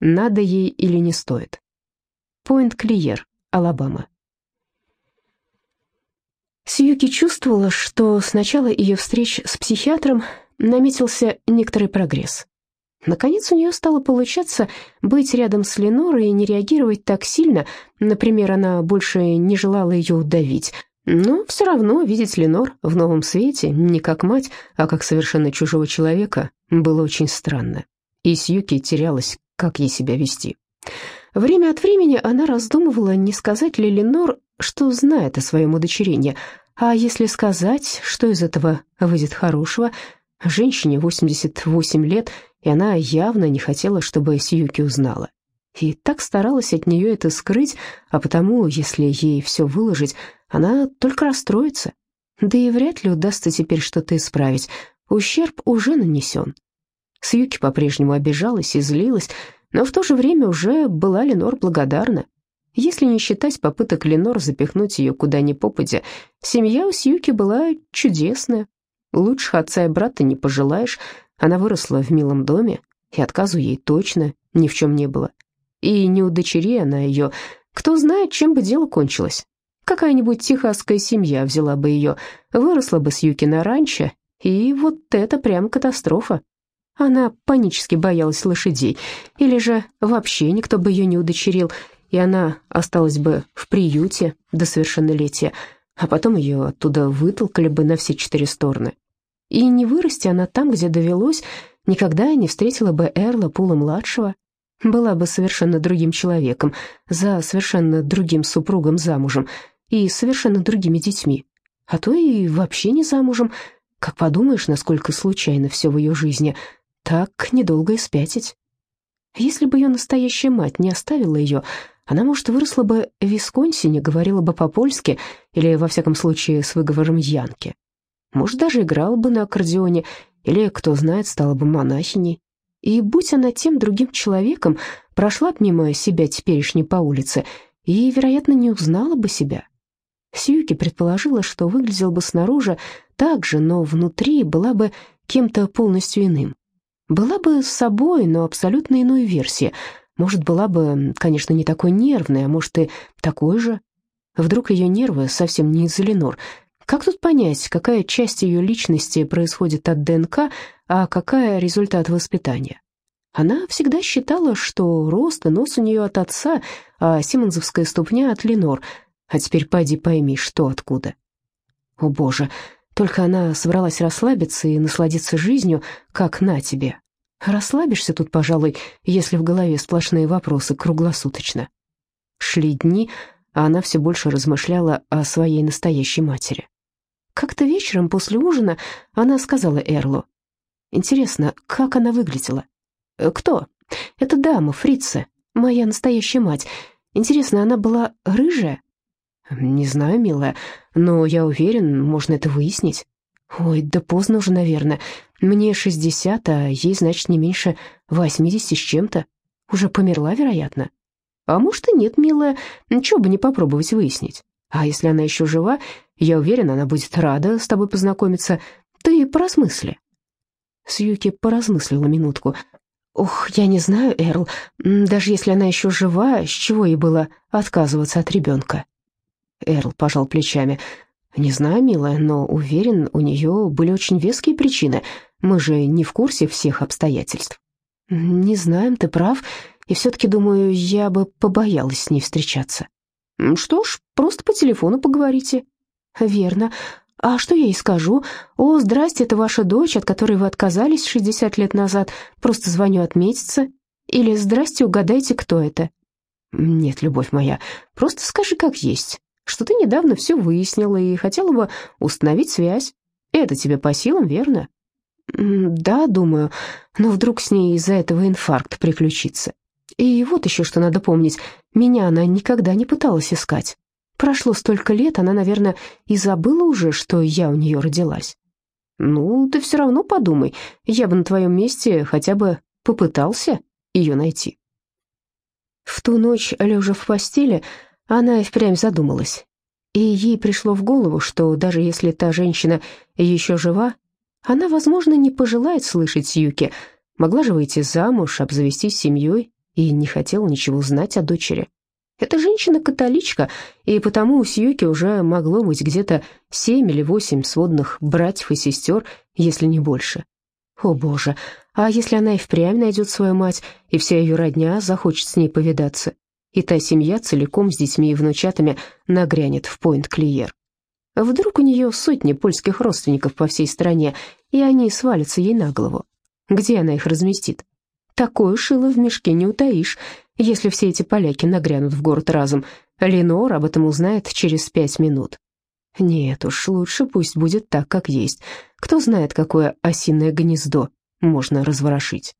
надо ей или не стоит. Пойнт-Клиер, Алабама. Сьюки чувствовала, что с начала ее встреч с психиатром наметился некоторый прогресс. Наконец у нее стало получаться быть рядом с Ленорой и не реагировать так сильно. Например, она больше не желала ее удавить. Но все равно видеть Ленор в новом свете, не как мать, а как совершенно чужого человека, было очень странно. И Сьюки терялась, как ей себя вести. Время от времени она раздумывала, не сказать ли Ленор, что знает о своем удочерении, а если сказать, что из этого выйдет хорошего, женщине 88 лет – и она явно не хотела, чтобы Сьюки узнала. И так старалась от нее это скрыть, а потому, если ей все выложить, она только расстроится. Да и вряд ли удастся теперь что-то исправить, ущерб уже нанесен. Сьюки по-прежнему обижалась и злилась, но в то же время уже была Ленор благодарна. Если не считать попыток Ленор запихнуть ее куда ни попадя, семья у Сьюки была чудесная. Лучших отца и брата не пожелаешь, она выросла в милом доме, и отказу ей точно ни в чем не было. И не удочери она ее, кто знает, чем бы дело кончилось. Какая-нибудь техасская семья взяла бы ее, выросла бы с Юки на ранчо, и вот это прям катастрофа. Она панически боялась лошадей, или же вообще никто бы ее не удочерил, и она осталась бы в приюте до совершеннолетия, а потом ее оттуда вытолкали бы на все четыре стороны. И не вырасти она там, где довелось, никогда не встретила бы Эрла Пула-младшего, была бы совершенно другим человеком, за совершенно другим супругом замужем и совершенно другими детьми, а то и вообще не замужем. Как подумаешь, насколько случайно все в ее жизни, так недолго и спятить. Если бы ее настоящая мать не оставила ее, она, может, выросла бы в Висконсине, говорила бы по-польски или, во всяком случае, с выговором Янки. Может, даже играла бы на аккордеоне, или, кто знает, стала бы монахиней. И будь она тем другим человеком, прошла б мимо себя теперешней по улице и, вероятно, не узнала бы себя. Сьюки предположила, что выглядел бы снаружи так же, но внутри была бы кем-то полностью иным. Была бы с собой, но абсолютно иной версии. Может, была бы, конечно, не такой нервной, а может и такой же. Вдруг ее нервы совсем не из-за Ленор, как тут понять, какая часть ее личности происходит от ДНК, а какая результат воспитания? Она всегда считала, что рост и нос у нее от отца, а симонзовская ступня от Ленор. А теперь пойди пойми, что откуда. О боже, только она собралась расслабиться и насладиться жизнью, как на тебе. Расслабишься тут, пожалуй, если в голове сплошные вопросы круглосуточно. Шли дни, а она все больше размышляла о своей настоящей матери. Как-то вечером после ужина она сказала Эрлу. «Интересно, как она выглядела?» «Э, «Кто?» «Это дама, фрица, моя настоящая мать. Интересно, она была рыжая?» «Не знаю, милая, но я уверен, можно это выяснить». «Ой, да поздно уже, наверное. Мне шестьдесят, а ей, значит, не меньше восьмидесяти с чем-то. Уже померла, вероятно». «А может и нет, милая, чего бы не попробовать выяснить. А если она еще жива, я уверена, она будет рада с тобой познакомиться. Ты поразмысли». Сьюки поразмыслила минутку. «Ох, я не знаю, Эрл, даже если она еще жива, с чего ей было отказываться от ребенка?» Эрл пожал плечами. «Не знаю, милая, но уверен, у нее были очень веские причины. Мы же не в курсе всех обстоятельств». «Не знаем, ты прав, и все-таки, думаю, я бы побоялась с ней встречаться». «Что ж, просто по телефону поговорите». «Верно. А что я ей скажу? О, здрасте, это ваша дочь, от которой вы отказались 60 лет назад. Просто звоню отметиться. Или здрасте, угадайте, кто это?» «Нет, любовь моя, просто скажи как есть, что ты недавно все выяснила и хотела бы установить связь. Это тебе по силам, верно?» «Да, думаю, но вдруг с ней из-за этого инфаркт приключится. И вот еще что надо помнить, меня она никогда не пыталась искать. Прошло столько лет, она, наверное, и забыла уже, что я у нее родилась. Ну, ты все равно подумай, я бы на твоем месте хотя бы попытался ее найти. В ту ночь, лежа в постели, она и впрямь задумалась. И ей пришло в голову, что даже если та женщина еще жива, она, возможно, не пожелает слышать Юки, могла же выйти замуж, обзавестись семьей и не хотела ничего знать о дочери. Эта женщина-католичка, и потому у Сьюки уже могло быть где-то семь или восемь сводных братьев и сестер, если не больше. О боже, а если она и впрямь найдет свою мать, и вся ее родня захочет с ней повидаться, и та семья целиком с детьми и внучатами нагрянет в Пойнт-Клиер? Вдруг у нее сотни польских родственников по всей стране, и они свалятся ей на голову. Где она их разместит? Такое шило в мешке не утаишь, если все эти поляки нагрянут в город разом. Ленор об этом узнает через пять минут. Нет уж, лучше пусть будет так, как есть. Кто знает, какое осиное гнездо можно разворошить.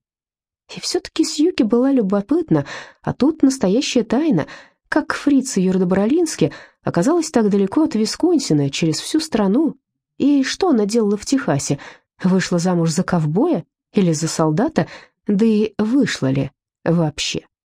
И все-таки Сьюки была любопытна, а тут настоящая тайна, как фриц Юрдобролински оказалась так далеко от Висконсина, через всю страну. И что она делала в Техасе? Вышла замуж за ковбоя или за солдата? Да и вышла ли вообще?